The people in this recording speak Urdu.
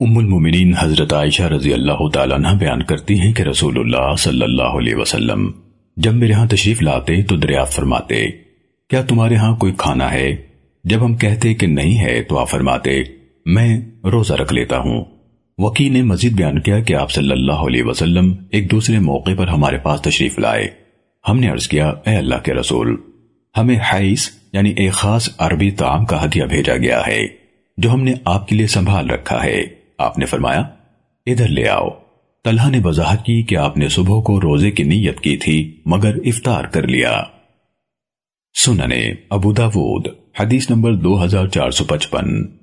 ام المومنین حضرت عائشہ رضی اللہ تعالیٰ عنہ بیان کرتی ہیں کہ رسول اللہ صلی اللہ علیہ وسلم جب میرے ہاں تشریف لاتے تو دریافت فرماتے، کیا تمہارے ہاں کوئی کھانا ہے؟ جب ہم کہتے کہ نہیں ہے تو آپ فرماتے، میں روزہ رکھ لیتا ہوں۔ وکی نے مزید بیان کیا کہ آپ صلی اللہ علیہ وسلم ایک دوسرے موقع پر ہمارے پاس تشریف لائے۔ ہم نے عرض کیا، اے اللہ کے رسول، ہمیں حیث یعنی ایک خاص عربی تعام کا ہدیہ بھیجا گیا ہے، جو ہم نے آپ کے لیے سنبھال رکھا ہے۔ آپ نے فرمایا، ادھر لے آؤ۔ طلحہ نے وضاحت کی کہ آپ نے صبح کو روزے کی نیت کی تھی، مگر افطار کر لیا۔ سننے ابو داود، حدیث نمبر دو ہزار چار سو پچپن۔